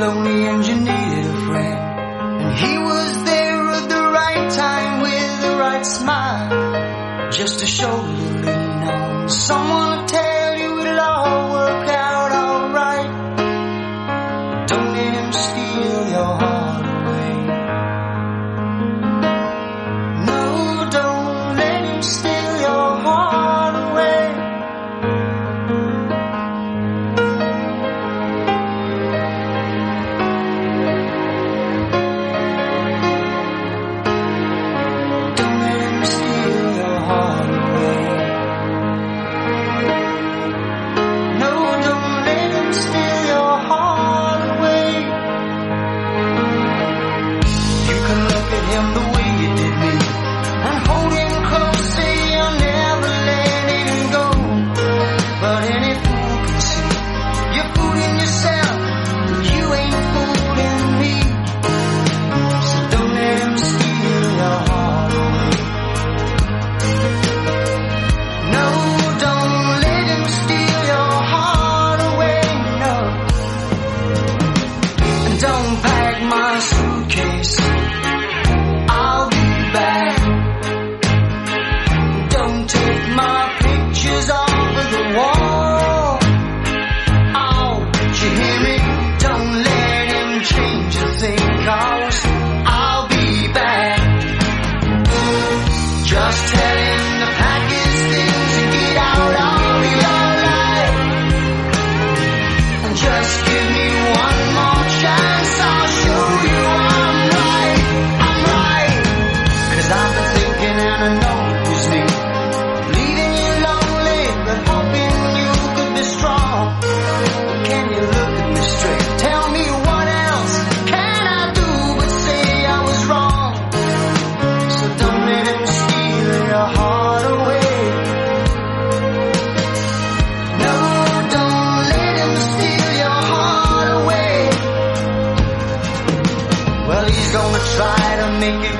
lonely and you needed a friend. And he was there at the right time with the right smile, just a shoulder to lean on, someone to try to make it